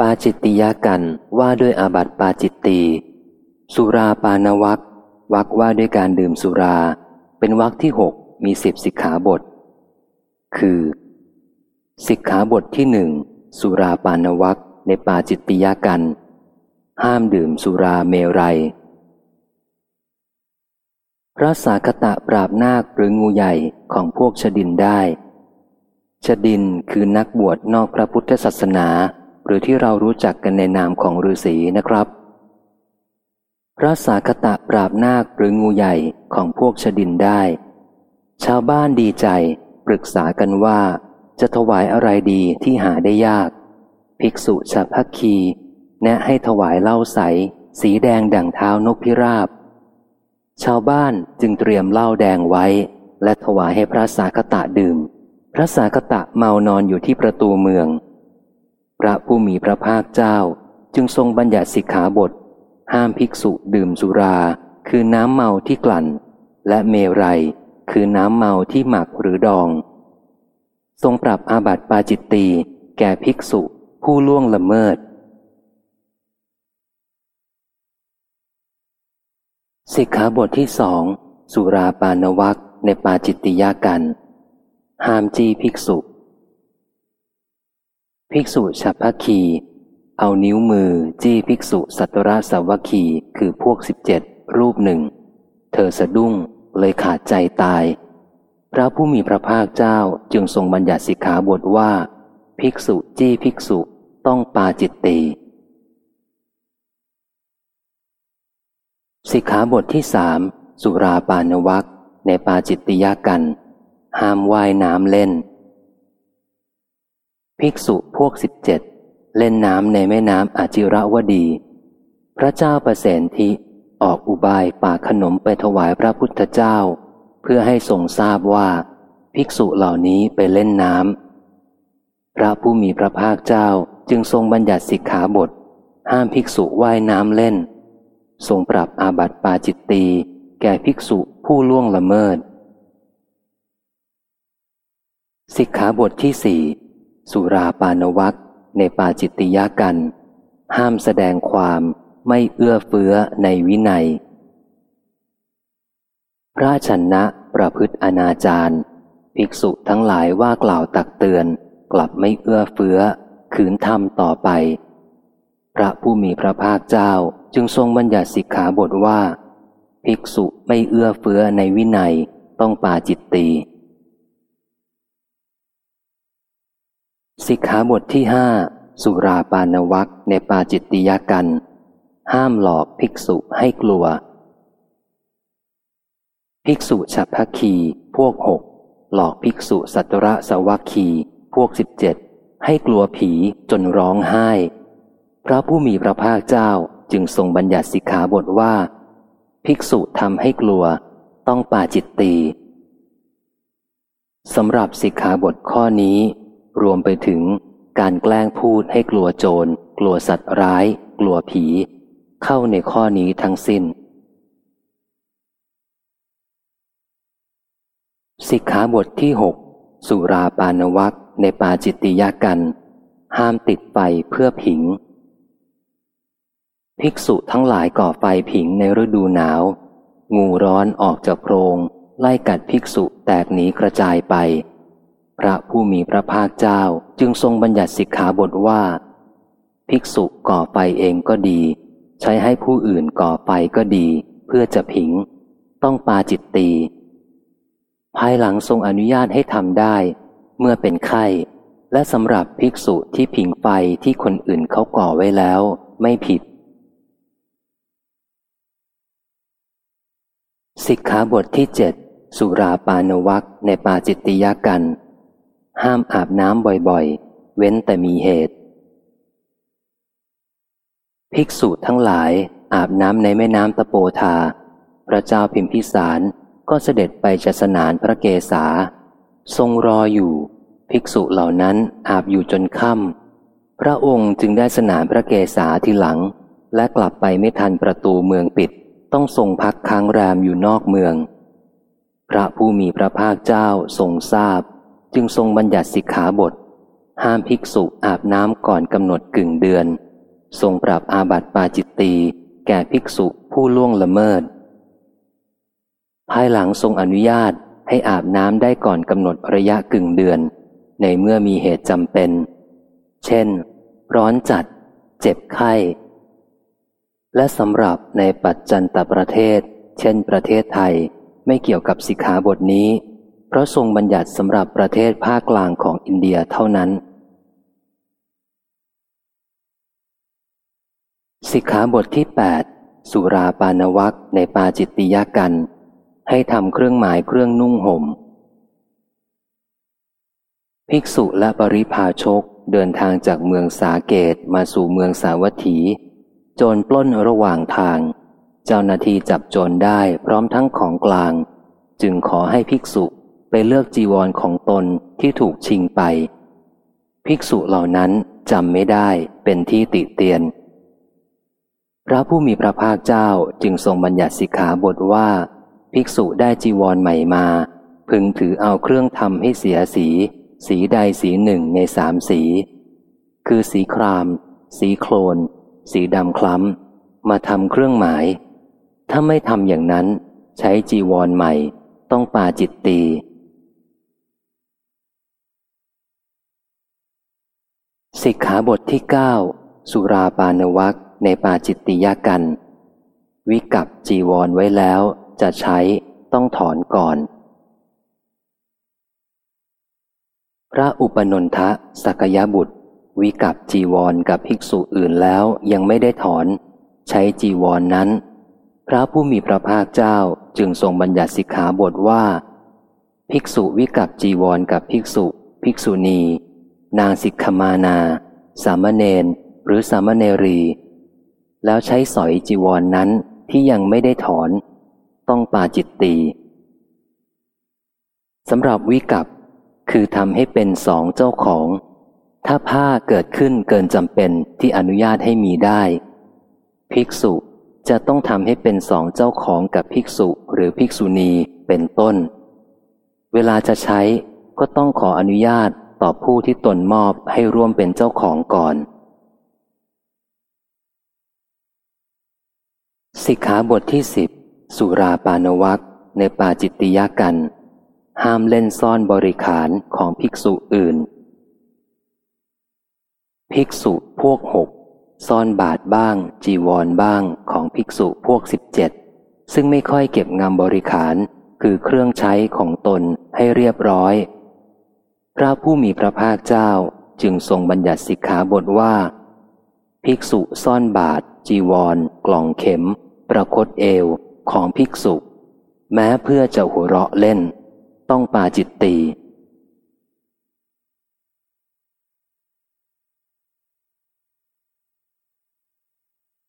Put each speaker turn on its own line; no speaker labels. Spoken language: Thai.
ปาจิตติยากันว่าด้วยอาบัติปาจิตตีสุราปานวักวักว่าด้วยการดื่มสุรา เป็นวักที่หกมีสิบสิกขาบท คือ สิกขาบทที่หนึ่งสุราปานวักในปาจิตติยากัน ห้ามดื่มสุราเมรัย พระสาคตะปราบนาคหรืองูใหญ่ของพวกชดินได้ ชดินคือนักบวชนอกพระพุทธศาสนา รือที่เรารู้จักกันในนามของฤาษีนะครับ พระสาคตะปราบนาคหรืองูใหญ่ของพวกชดินได้ ชาวบ้านดีใจ ปรึกษากันว่า จะถวายอะไรดีที่หาได้ยาก ภิกษุชาพักคี แนะให้ถวายเหล้าใส สีแดงดั่งเท้านกพิราบ ชาวบ้านจึงเตรียมเหล้าแดงไว้ และถวายให้พระสาคตะดื่ม พระสาคตะเมานอนอยู่ที่ประตูเมือง พระผู้มีพระภาคเจ้าจึงทรงบัญญัติสิกขาบท ห้ามภิกษุดื่มสุรา คือน้ำเมาที่กลั่น และเมรัย คือน้ำเมาที่หมักหรือดอง ทรงปรับอาบัติปาจิตตีแก่ภิกษุผู้ล่วงละเมิด สิกขาบทที่สองสุราปานวักในปาจิตติยากัน ห้ามจีภิกษุ ภิกษุฉัพพคี เอานิ้วมือจี้ภิกษุสัตราสาวคีคือพวกสิบเจ็ดรูปหนึ่ง เธอสะดุ้งเลยขาดใจตาย พระผู้มีพระภาคเจ้าจึงทรงบัญญัติสิกขาบทว่า ภิกษุจี้ภิกษุต้องปาจิตตีสิกขาบทที่สามสุราปานวักในปาจิตติยากัน ห้ามว่ายน้ำเล่น ภิกษุพวกสิบเจ็ดเล่นน้ำในแม่น้ำอาจิระวดี พระเจ้าประเสนทิออกอุบายปากขนมไปถวายพระพุทธเจ้า เพื่อให้ทรงทราบว่า ภิกษุเหล่านี้ไปเล่นน้ำพระผู้มีพระภาคเจ้าจึงทรงบัญญัติสิกขาบท ห้ามภิกษุว่ายน้ำเล่น ทรงปรับอาบัติปาจิตตีแก่ภิกษุผู้ล่วงละเมิด สิกขาบทที่สี่ สุราปานวักในปาจิตติยากัน ห้ามแสดงความไม่เอื้อเฟื้อในวินัย พระชนะประพฤติอนาจารภิกษุทั้งหลายว่ากล่าวตักเตือน กลับไม่เอื้อเฟื้อ ขืนทำต่อไป พระผู้มีพระภาคเจ้าจึงทรงบัญญัติสิกขาบทว่า ภิกษุไม่เอื้อเฟื้อในวินัยต้องปาจิตตี สิกขาบทที่ห้าสุราปานวักในปาจิตติยากัน ห้ามหลอกภิกษุให้กลัว ภิกษุฉัพพคีพวกหกหลอกภิกษุสัตระสวัคคีพวกสิบเจ็ดให้กลัวผีจนร้องไห้ พระผู้มีพระภาคเจ้าจึงทรงบัญญัติสิกขาบทว่า ภิกษุทำให้กลัว ต้องปาจิตตีสำหรับสิกขาบทข้อนี้ รวมไปถึงการแกล้งพูดให้กลัวโจร กลัวสัตว์ร้าย กลัวผี เข้าในข้อนี้ทั้งสิ้น สิกขาบทที่หกสุราปานวักในปาจิตติยากัน ห้ามติดไฟเพื่อผิง ภิกษุทั้งหลายก่อไฟผิงในฤดูหนาว งูร้อนออกจากโพรง ไล่กัดภิกษุแตกหนีกระจายไป พระผู้มีพระภาคเจ้าจึงทรงบัญญัติสิกขาบทว่า ภิกษุก่อไฟเองก็ดี ใช้ให้ผู้อื่นก่อไฟก็ดี เพื่อจะผิง ต้องปาจิตตี ภายหลังทรงอนุญาตให้ทำได้ เมื่อเป็นไข้ และสำหรับภิกษุที่ผิงไฟที่คนอื่นเขาก่อไว้แล้ว ไม่ผิด สิกขาบทที่เจ็ดสุราปานวักในปาจิตติยากัน ห้ามอาบน้ำบ่อยๆ เว้นแต่มีเหตุ ภิกษุทั้งหลายอาบน้ำในแม่น้ำตะโปธา พระเจ้าพิมพิสารก็เสด็จไปจัสนานพระเกศา ทรงรออยู่ ภิกษุเหล่านั้นอาบอยู่จนค่ำพระองค์จึงได้สนานพระเกศาทีหลัง และกลับไปไม่ทันประตูเมืองปิด ต้องทรงพักค้างแรมอยู่นอกเมือง พระผู้มีพระภาคเจ้าทรงทราบ จึงทรงบัญญัติสิกขาบท ห้ามภิกษุอาบน้ำก่อนกำหนดกึ่งเดือน ทรงปรับอาบัติปาจิตตีแก่ภิกษุผู้ล่วงละเมิด ภายหลังทรงอนุญาตให้อาบน้ำได้ก่อนกำหนดระยะกึ่งเดือน ในเมื่อมีเหตุจำเป็น เช่น ร้อนจัด เจ็บไข้ และสำหรับในปัจจันตประเทศ เช่นประเทศไทยไม่เกี่ยวกับสิกขาบทนี้ เพราะทรงบัญญัติสำหรับประเทศภาคกลางของอินเดียเท่านั้น สิกขาบทที่ 8 สุราปานวักในปาจิตติยกัน ให้ทำเครื่องหมายเครื่องนุ่งหม่ม ภิกษุและปริพาชกเดินทางจากเมืองสาเกตมาสู่เมืองสาวัตถี โจรปล้นระหว่างทาง เจ้าหน้าที่จับโจรได้พร้อมทั้งของกลาง จึงขอให้ภิกษุ ไปเลือกจีวรของตนที่ถูกชิงไป ภิกษุเหล่านั้นจำไม่ได้เป็นที่ติเตียน พระผู้มีพระภาคเจ้าจึงทรงบัญญัติสิกขาบทว่า ภิกษุได้จีวรใหม่มา พึงถือเอาเครื่องทำให้เสียสี สีใดสีหนึ่งในสามสี คือสีคราม สีโคลน สีดำคล้ำ มาทำเครื่องหมาย ถ้าไม่ทำอย่างนั้น ใช้จีวรใหม่ ต้องปาจิตตี สิกขาบทที่เก้าสุราปานวักในปาจิตติยกัน วิกับจีวรไว้แล้วจะใช้ต้องถอนก่อน พระอุปนนทะสักยบุตร วิกับจีวรกับภิกษุอื่นแล้วยังไม่ได้ถอน ใช้จีวรนนั้น พระผู้มีพระภาคเจ้าจึงทรงบัญญัติสิกขาบทว่า ภิกษุวิกับจีวรกับภิกษุ ภิกษุณี นางสิกขมานา สามเณรหรือสามเณรี แล้วใช้สอยจีวรนนั้นที่ยังไม่ได้ถอน ต้องปาจิตตีสำหรับวิกับคือทำให้เป็นสองเจ้าของ ถ้าผ้าเกิดขึ้นเกินจำเป็นที่อนุญาตให้มีได้ ภิกษุจะต้องทำให้เป็นสองเจ้าของกับภิกษุหรือภิกษุณีเป็นต้น เวลาจะใช้ก็ต้องขออนุญาต ต่อผู้ที่ตนมอบให้ร่วมเป็นเจ้าของก่อน สิกขาบทที่สิบสุราปานวักในปาจิตติยกัน ห้ามเล่นซ่อนบริขารของภิกษุอื่น ภิกษุพวกหกซ่อนบาทบ้าง จีวรบ้างของภิกษุพวกสิบเจ็ดซึ่งไม่ค่อยเก็บงำบริขารคือเครื่องใช้ของตนให้เรียบร้อย ระผู้มีพระภาคเจ้าจึงทรงบัญญัติสิกขาบทว่า ภิกษุซ่อนบาท จีวร กล่องเข็ม ประคตเอวของภิกษุ แม้เพื่อจะหัวเราะเล่น ต้องปาจิตตี